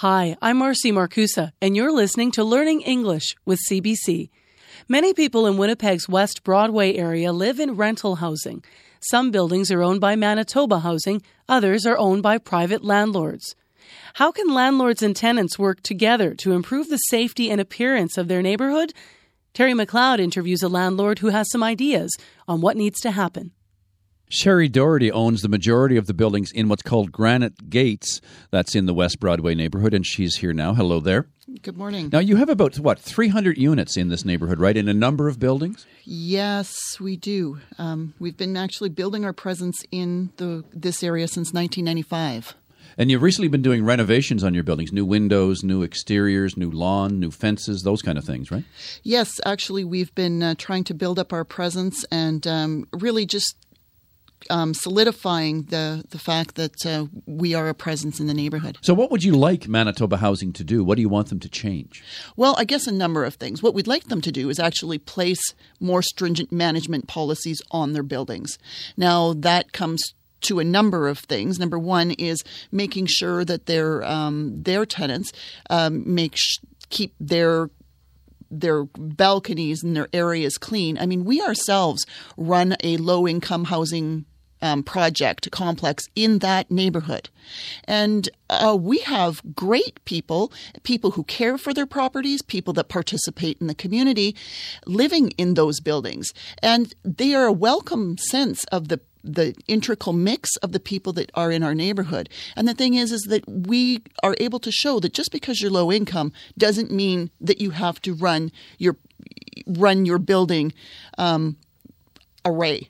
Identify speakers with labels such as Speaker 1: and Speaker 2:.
Speaker 1: Hi, I'm Marcy Markusa, and you're listening to Learning English with CBC. Many people in Winnipeg's West Broadway area live in rental housing. Some buildings are owned by Manitoba Housing, others are owned by private landlords. How can landlords and tenants work together to improve the safety and appearance of their neighborhood? Terry MacLeod interviews a landlord who has some ideas on what needs to happen.
Speaker 2: Sherry Doherty owns the majority of the buildings in what's called Granite Gates. That's in the West Broadway neighborhood, and she's here now. Hello there.
Speaker 3: Good morning.
Speaker 2: Now, you have about, what, 300 units in this neighborhood, right? In a number of buildings?
Speaker 3: Yes, we do. Um, we've been actually building our presence in the, this area since 1995.
Speaker 2: And you've recently been doing renovations on your buildings new windows, new exteriors, new lawn, new fences, those kind of things, right?
Speaker 3: Yes, actually, we've been uh, trying to build up our presence and um, really just um, solidifying the the fact that uh, we are a presence in the neighborhood.
Speaker 2: So, what would you like Manitoba Housing to do? What do you want them to change?
Speaker 3: Well, I guess a number of things. What we'd like them to do is actually place more stringent management policies on their buildings. Now, that comes to a number of things. Number one is making sure that their um, their tenants um, make sh- keep their their balconies and their areas clean. I mean, we ourselves run a low income housing um, project complex in that neighborhood. And uh, we have great people, people who care for their properties, people that participate in the community living in those buildings. And they are a welcome sense of the the integral mix of the people that are in our neighborhood. And the thing is, is that we are able to show that just because you're low income doesn't mean that you have to run your run your building um, array